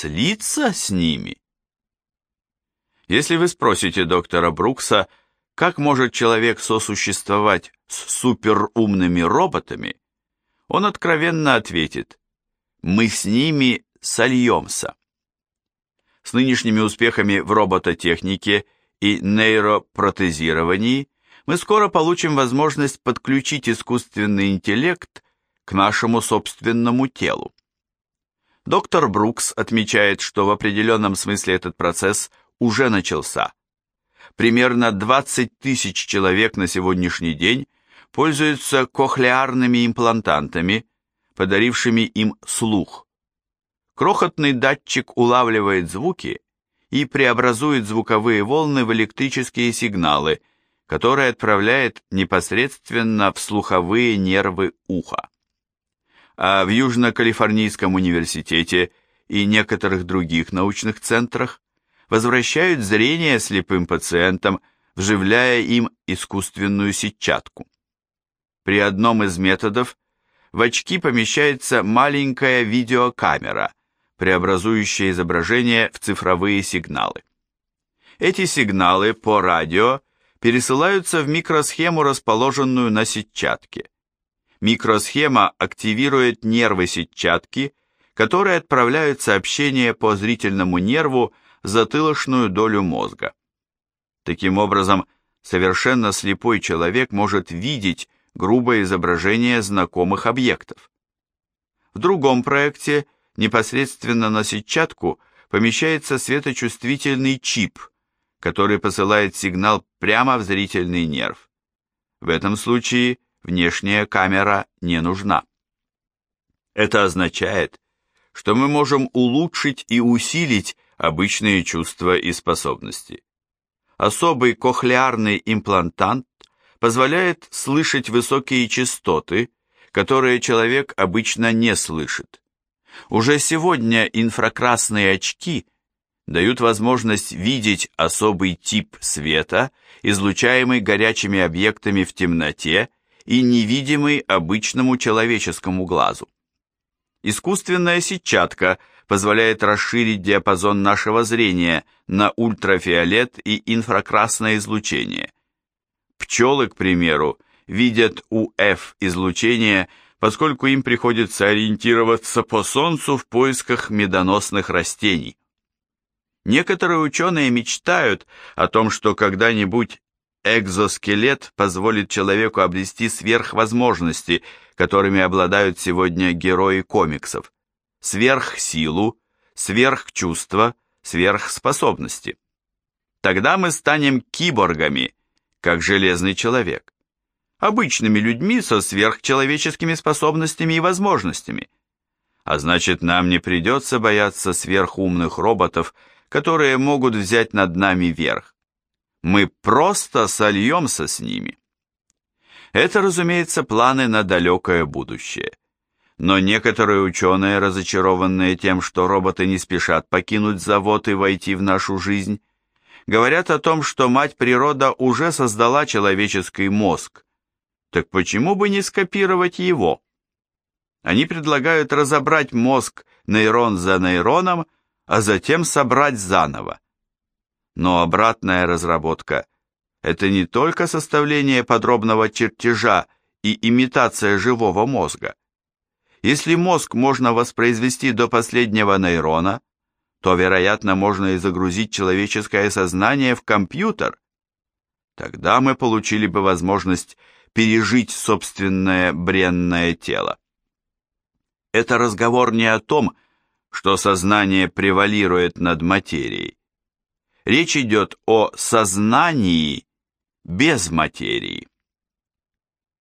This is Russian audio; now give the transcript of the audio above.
слиться с ними? Если вы спросите доктора Брукса, как может человек сосуществовать с суперумными роботами, он откровенно ответит, мы с ними сольемся. С нынешними успехами в робототехнике и нейропротезировании мы скоро получим возможность подключить искусственный интеллект к нашему собственному телу. Доктор Брукс отмечает, что в определенном смысле этот процесс уже начался. Примерно 20 тысяч человек на сегодняшний день пользуются кохлеарными имплантантами, подарившими им слух. Крохотный датчик улавливает звуки и преобразует звуковые волны в электрические сигналы, которые отправляет непосредственно в слуховые нервы уха. А в Южно-Калифорнийском университете и некоторых других научных центрах возвращают зрение слепым пациентам, вживляя им искусственную сетчатку. При одном из методов в очки помещается маленькая видеокамера, преобразующая изображение в цифровые сигналы. Эти сигналы по радио пересылаются в микросхему, расположенную на сетчатке. Микросхема активирует нервы сетчатки, которые отправляют сообщение по зрительному нерву в затылочную долю мозга. Таким образом, совершенно слепой человек может видеть грубое изображение знакомых объектов. В другом проекте непосредственно на сетчатку помещается светочувствительный чип, который посылает сигнал прямо в зрительный нерв. В этом случае внешняя камера не нужна. Это означает, что мы можем улучшить и усилить обычные чувства и способности. Особый кохлеарный имплантант позволяет слышать высокие частоты, которые человек обычно не слышит. Уже сегодня инфракрасные очки дают возможность видеть особый тип света, излучаемый горячими объектами в темноте и невидимый обычному человеческому глазу. Искусственная сетчатка позволяет расширить диапазон нашего зрения на ультрафиолет и инфракрасное излучение – Пчелы, к примеру, видят УФ-излучение, поскольку им приходится ориентироваться по Солнцу в поисках медоносных растений. Некоторые ученые мечтают о том, что когда-нибудь экзоскелет позволит человеку обрести сверхвозможности, которыми обладают сегодня герои комиксов, сверхсилу, сверхчувства, сверхспособности. Тогда мы станем киборгами – как железный человек, обычными людьми со сверхчеловеческими способностями и возможностями. А значит, нам не придется бояться сверхумных роботов, которые могут взять над нами верх. Мы просто сольемся с ними. Это, разумеется, планы на далекое будущее. Но некоторые ученые, разочарованные тем, что роботы не спешат покинуть завод и войти в нашу жизнь, говорят о том, что мать природа уже создала человеческий мозг. Так почему бы не скопировать его? Они предлагают разобрать мозг нейрон за нейроном, а затем собрать заново. Но обратная разработка – это не только составление подробного чертежа и имитация живого мозга. Если мозг можно воспроизвести до последнего нейрона, то, вероятно, можно и загрузить человеческое сознание в компьютер. Тогда мы получили бы возможность пережить собственное бренное тело. Это разговор не о том, что сознание превалирует над материей. Речь идет о сознании без материи.